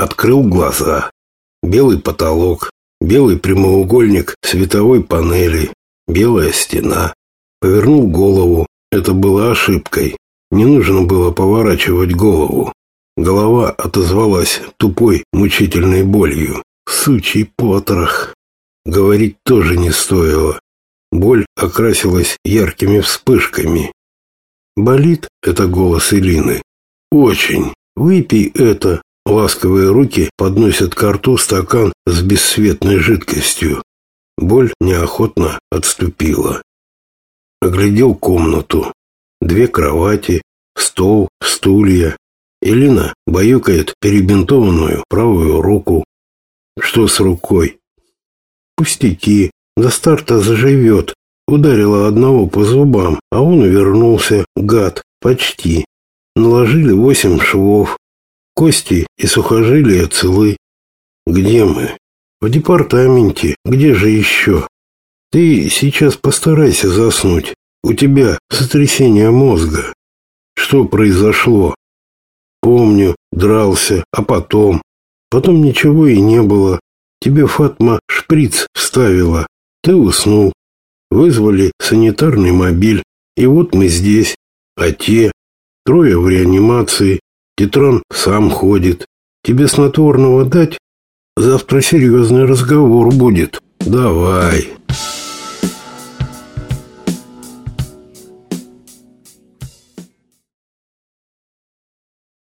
Открыл глаза. Белый потолок, белый прямоугольник световой панели, белая стена. Повернул голову. Это было ошибкой. Не нужно было поворачивать голову. Голова отозвалась тупой, мучительной болью. Сучий потрох. Говорить тоже не стоило. Боль окрасилась яркими вспышками. «Болит?» — это голос Илины. «Очень. Выпей это». Ласковые руки подносят к рту стакан с бесцветной жидкостью. Боль неохотно отступила. Оглядел комнату. Две кровати, стол, стулья. Элина баюкает перебинтованную правую руку. Что с рукой? Пустяки. До старта заживет. Ударила одного по зубам, а он вернулся, гад, почти. Наложили восемь швов. Кости и сухожилия целы. Где мы? В департаменте. Где же еще? Ты сейчас постарайся заснуть. У тебя сотрясение мозга. Что произошло? Помню, дрался, а потом... Потом ничего и не было. Тебе Фатма шприц вставила. Ты уснул. Вызвали санитарный мобиль. И вот мы здесь. А те... Трое в реанимации. Тетран сам ходит. Тебе снотворного дать? Завтра серьезный разговор будет. Давай.